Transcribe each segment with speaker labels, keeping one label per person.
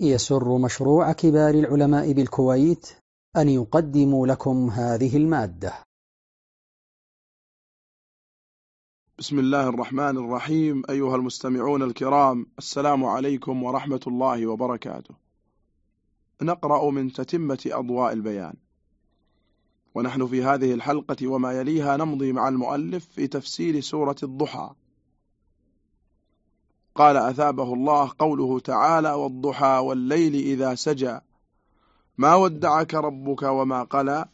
Speaker 1: يسر مشروع كبار العلماء بالكويت أن يقدم لكم هذه المادة.
Speaker 2: بسم الله الرحمن الرحيم أيها المستمعون الكرام السلام عليكم ورحمة الله وبركاته. نقرأ من تتمة أضواء البيان. ونحن في هذه الحلقة وما يليها نمضي مع المؤلف في تفسير سورة الضحى. قال أثابه الله قوله تعالى والضحى والليل إذا سجى. ما ودعك ربك وما قلى.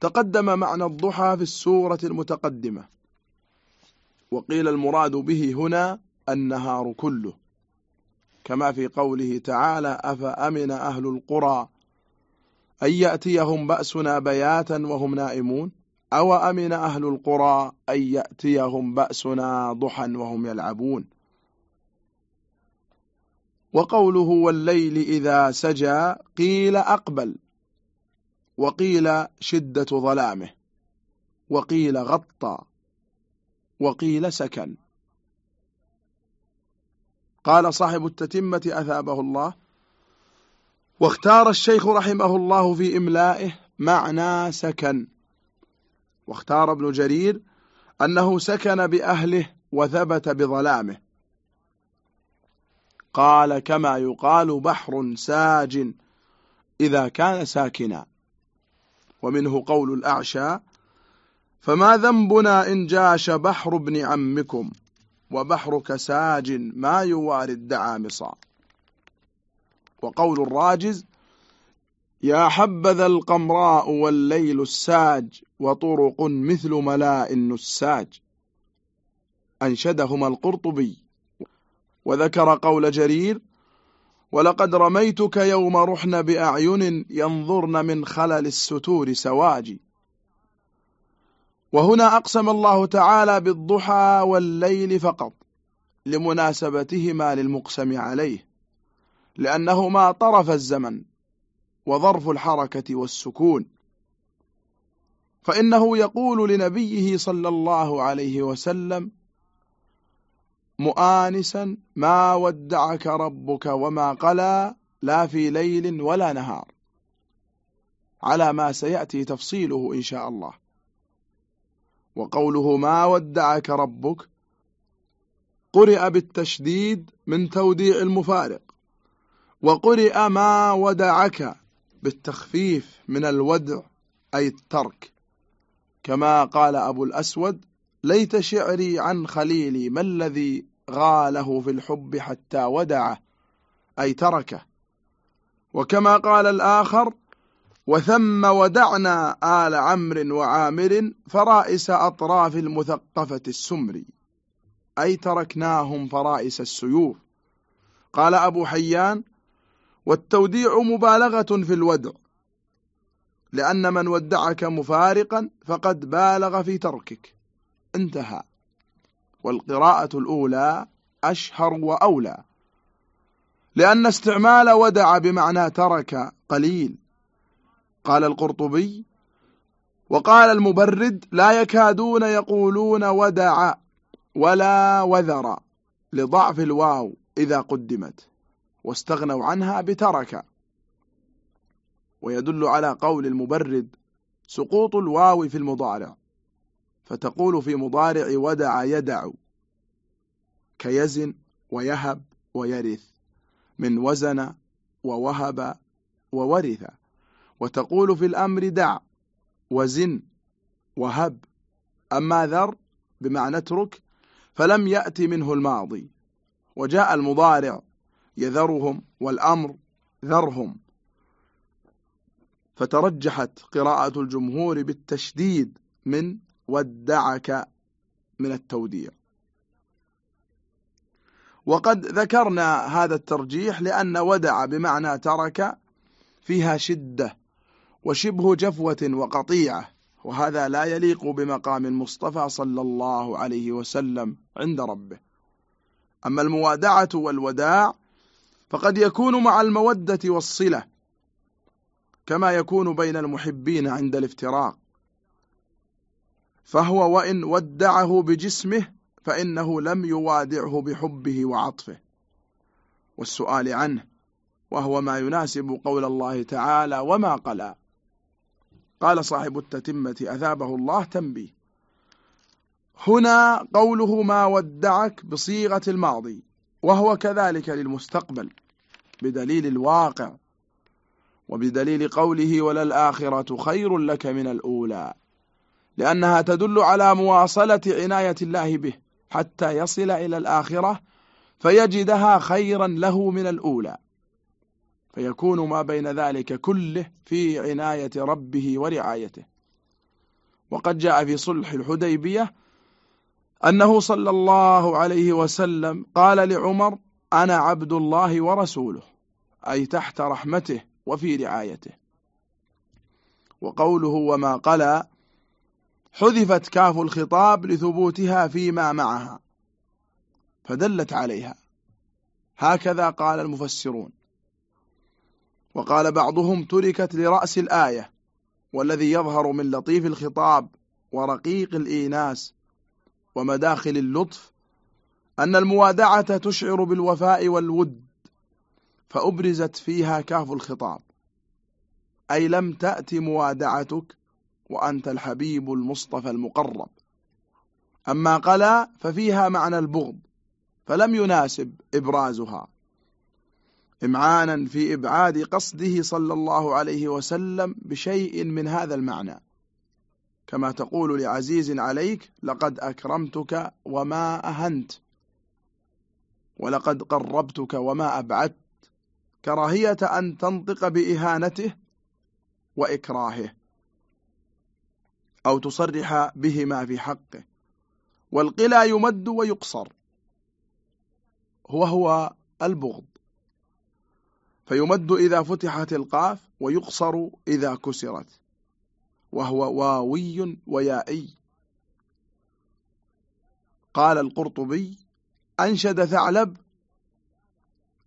Speaker 2: تقدم معنى الضحى في السورة المتقدمة. وقيل المراد به هنا النهار كله. كما في قوله تعالى أفأمن أهل القرى أن يأتيهم بأسنا بياتا وهم نائمون. أو أمن أهل القرى أن يأتيهم بأسنا ضحى وهم يلعبون؟ وقوله والليل إذا سجى قيل أقبل وقيل شدة ظلامه وقيل غطى وقيل سكن. قال صاحب التتمة أثابه الله واختار الشيخ رحمه الله في إملائه معنى سكن. واختار ابن جرير أنه سكن بأهله وثبت بظلامه. قال كما يقال بحر ساج إذا كان ساكنا. ومنه قول الأعشى فما ذنبنا إن جاش بحر ابن عمكم وبحرك ساج ما يواري الدعامصا وقول الراجز يا حبذا القمراء والليل الساج وطرق مثل ملاء النساج. أنشدهما القرطبي وذكر قول جرير ولقد رميتك يوم رحن بأعين ينظرن من خلل الستور سواجي وهنا أقسم الله تعالى بالضحى والليل فقط لمناسبتهما للمقسم عليه لأنهما طرف الزمن. وظرف الحركة والسكون. فإنه يقول لنبيه صلى الله عليه وسلم مؤانسا ما ودعك ربك وما قلى لا في ليل ولا نهار. على ما سيأتي تفصيله إن شاء الله. وقوله ما ودعك ربك قرئ بالتشديد من توديع المفارق. وقرئ ما ودعك بالتخفيف من الودع أي الترك. كما قال أبو الأسود ليت شعري عن خليلي ما الذي غاله في الحب حتى ودعه أي تركه. وكما قال الآخر وثم ودعنا آل عمر وعامر فرائس أطراف المثقفة السمري أي تركناهم فرائس السيوف. قال أبو حيان والتوديع مبالغة في الودع. لأن من ودعك مفارقا فقد بالغ في تركك. انتهى. والقراءة الأولى أشهر وأولى. لأن استعمال ودع بمعنى ترك قليل. قال القرطبي وقال المبرد لا يكادون يقولون ودع ولا وذر لضعف الواو إذا قدمت. واستغنوا عنها بترك. ويدل على قول المبرد سقوط الواو في المضارع. فتقول في مضارع ودع يدع كيزن ويهب ويرث من وزن ووهب وورث. وتقول في الأمر دع وزن وهب. أما ذر بمعنى اترك فلم يأتي منه الماضي. وجاء المضارع يذرهم والأمر ذرهم. فترجحت قراءة الجمهور بالتشديد من ودعك من التوديع. وقد ذكرنا هذا الترجيح لأن ودع بمعنى ترك فيها شدة وشبه جفوة وقطيعة وهذا لا يليق بمقام المصطفى صلى الله عليه وسلم عند ربه. أما الموادعة والوداع فقد يكون مع المودة والصلة كما يكون بين المحبين عند الافتراق. فهو وإن ودعه بجسمه فإنه لم يوادعه بحبه وعطفه. والسؤال عنه وهو ما يناسب قول الله تعالى وما قلى. قال صاحب التتمة أثابه الله تنبيه. هنا قوله ما ودعك بصيغة الماضي. وهو كذلك للمستقبل بدليل الواقع وبدليل قوله وللآخرة خير لك من الأولى لأنها تدل على مواصلة عناية الله به حتى يصل إلى الآخرة فيجدها خيرا له من الأولى فيكون ما بين ذلك كله في عناية ربه ورعايته. وقد جاء في صلح الحديبية أنه صلى الله عليه وسلم قال لعمر أنا عبد الله ورسوله أي تحت رحمته وفي رعايته. وقوله وما قلى حذفت كاف الخطاب لثبوتها فيما معها فدلت عليها. هكذا قال المفسرون. وقال بعضهم تركت لرأس الآية والذي يظهر من لطيف الخطاب ورقيق الإيناس ومداخل اللطف أن الموادعة تشعر بالوفاء والود فأبرزت فيها كاف الخطاب. أي لم تأت موادعتك وأنت الحبيب المصطفى المقرب. أما قلا ففيها معنى البغض فلم يناسب إبرازها. إمعانا في إبعاد قصده صلى الله عليه وسلم بشيء من هذا المعنى. كما تقول لعزيز عليك لقد أكرمتك وما أهنت ولقد قربتك وما أبعدت. كراهية أن تنطق بإهانته وإكراهه أو تصرح بهما في حقه. والقلا يمد ويقصر هو هو البغض. فيمد إذا فتحت القاف ويقصر إذا كسرت. وهو واوي ويائي. قال القرطبي أنشد ثعلب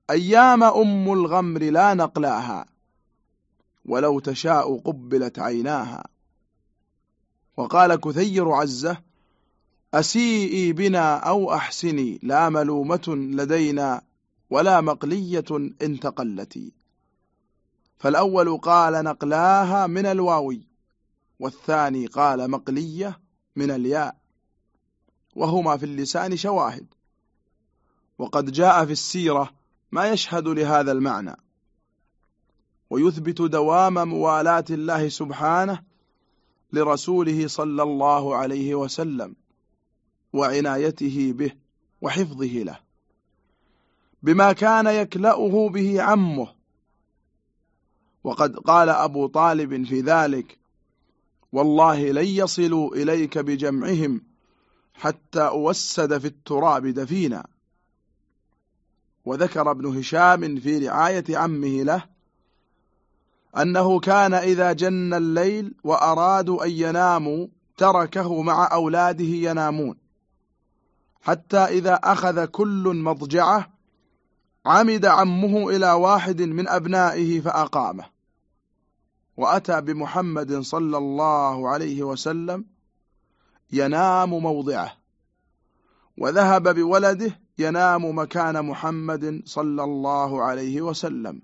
Speaker 2: أيام أم الغمر لا نقلاها ولو تشاء قبلت عيناها. وقال كثير عزة أسيئي بنا أو أحسني لا ملومة لدينا ولا مقلية إن تقلتي. فالأول قال نقلاها من الواوي. والثاني قال مقلية من الياء وهما في اللسان شواهد. وقد جاء في السيرة ما يشهد لهذا المعنى. ويثبت دوام موالاة الله سبحانه لرسوله صلى الله عليه وسلم وعنايته به وحفظه له. بما كان يكلأه به عمه. وقد قال أبو طالب في ذلك والله لن يصلوا إليك بجمعهم حتى أوسد في التراب دفينا. وذكر ابن هشام في رعاية عمه له أنه كان إذا جن الليل وأرادوا أن يناموا تركه مع أولاده ينامون. حتى إذا أخذ كل مضجعة عمد عمه إلى واحد من أبنائه فأقامه. وأتى بمحمد صلى الله عليه وسلم ينام موضعه وذهب بولده ينام مكان محمد صلى الله عليه وسلم.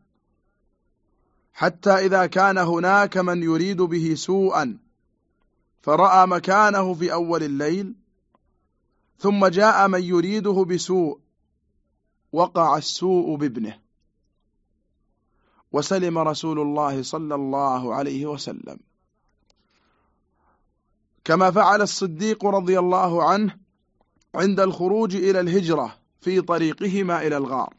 Speaker 2: حتى إذا كان هناك من يريد به سوءا فرأى مكانه في أول الليل ثم جاء من يريده بسوء وقع السوء بابنه. وسلم رسول الله صلى الله عليه وسلم. كما فعل الصديق رضي الله عنه عند الخروج إلى الهجرة في طريقهما إلى الغار.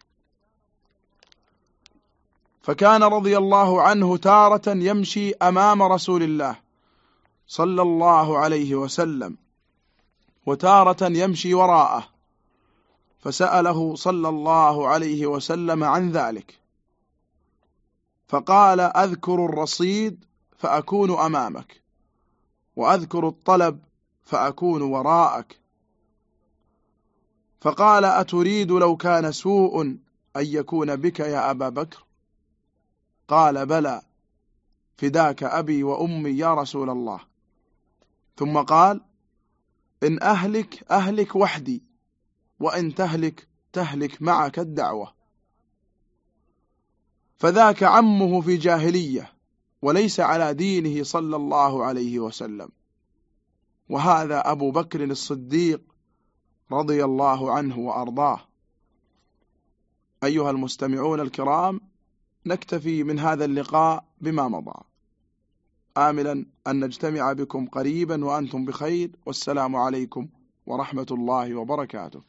Speaker 2: فكان رضي الله عنه تارة يمشي أمام رسول الله صلى الله عليه وسلم وتارة يمشي وراءه فسأله صلى الله عليه وسلم عن ذلك. فقال أذكر الرصيد فأكون أمامك وأذكر الطلب فأكون وراءك. فقال أتريد لو كان سوء أن يكون بك يا أبا بكر؟ قال بلى فداك أبي وأمي يا رسول الله. ثم قال إن أهلك أهلك وحدي وإن تهلك تهلك معك الدعوة. فذاك عمه في جاهلية وليس على دينه صلى الله عليه وسلم. وهذا أبو بكر الصديق رضي الله عنه وأرضاه. أيها المستمعون الكرام نكتفي من هذا اللقاء بما مضى. آملا أن نجتمع بكم قريبا وأنتم بخير والسلام عليكم ورحمة الله وبركاته.